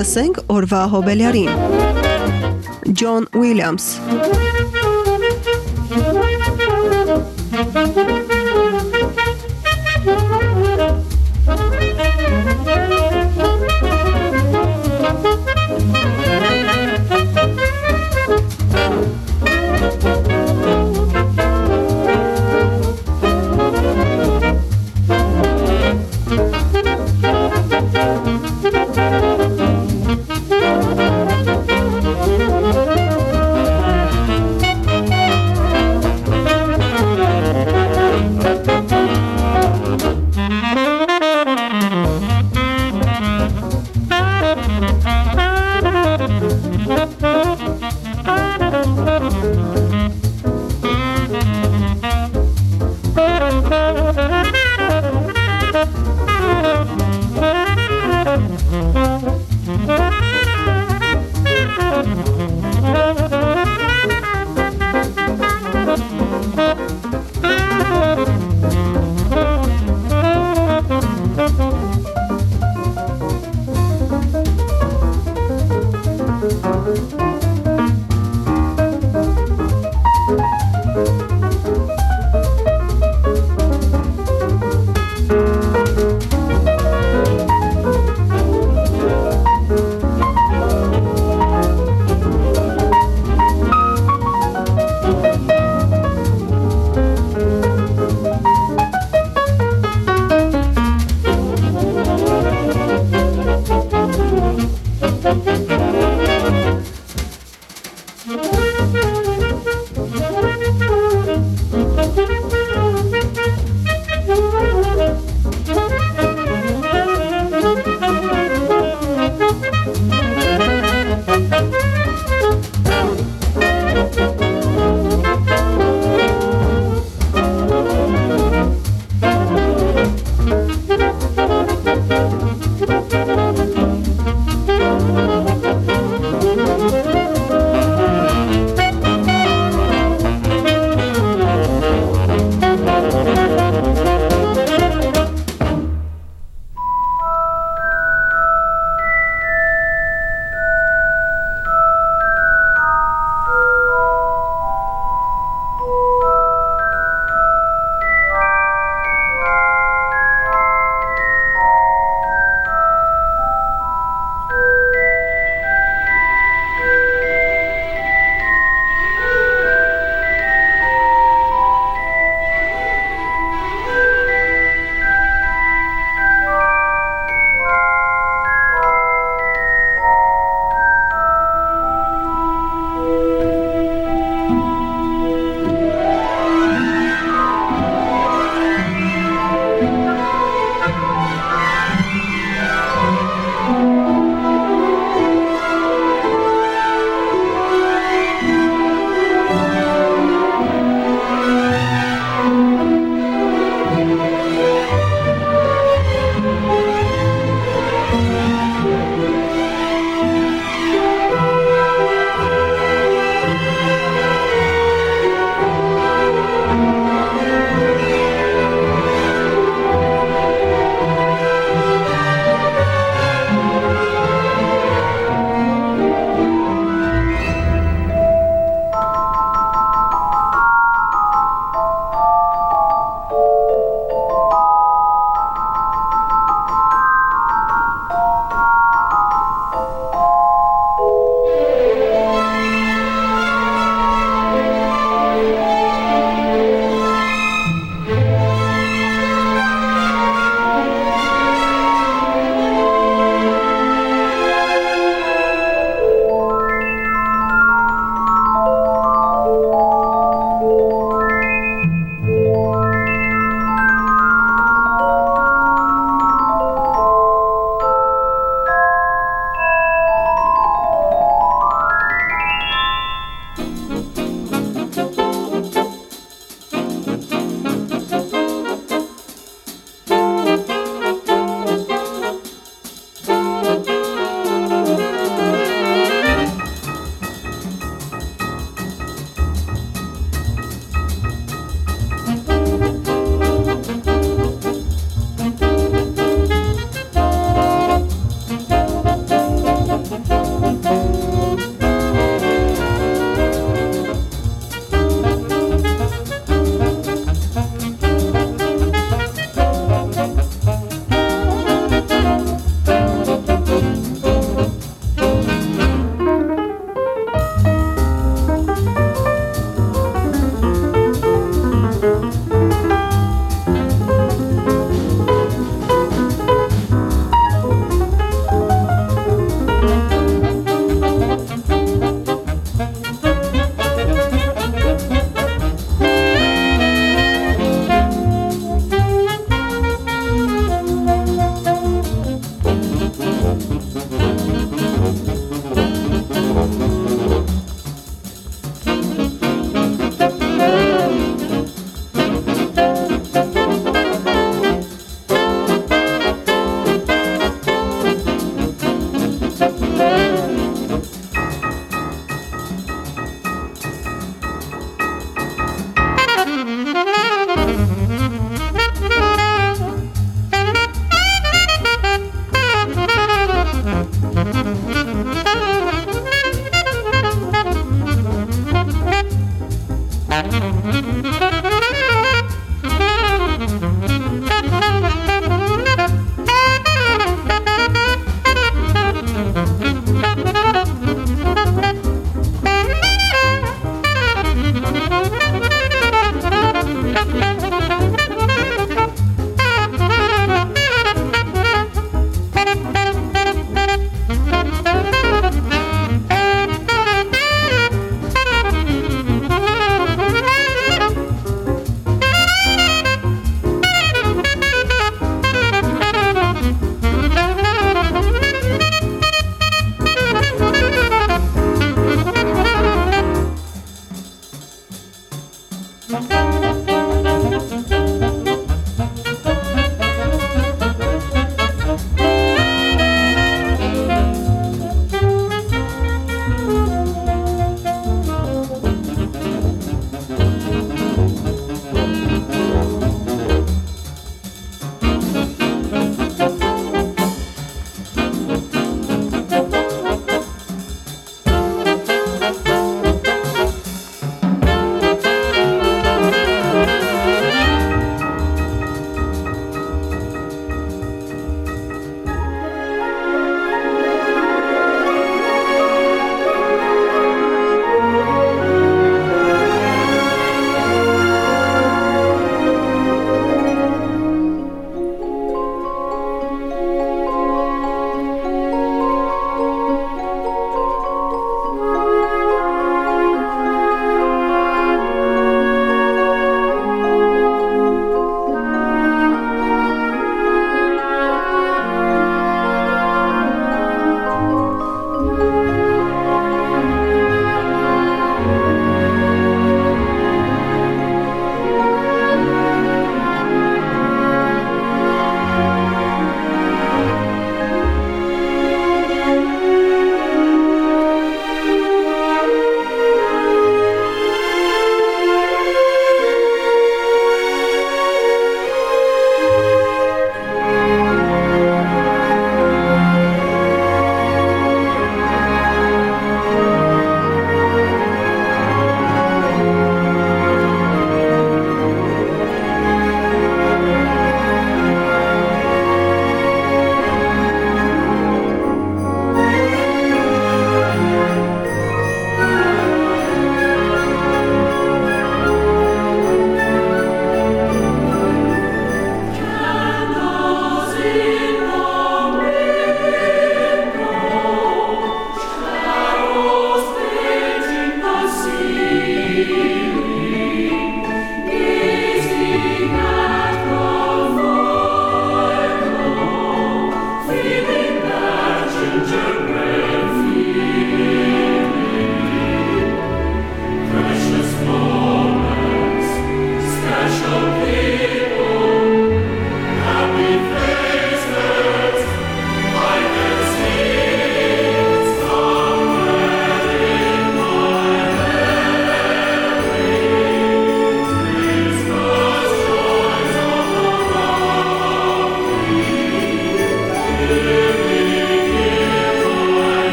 Լսենք օրվա հոբելյարին։ Ջոն Ուիլյամս Դուք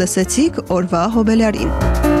լսեցիք օրվա հոբելարին։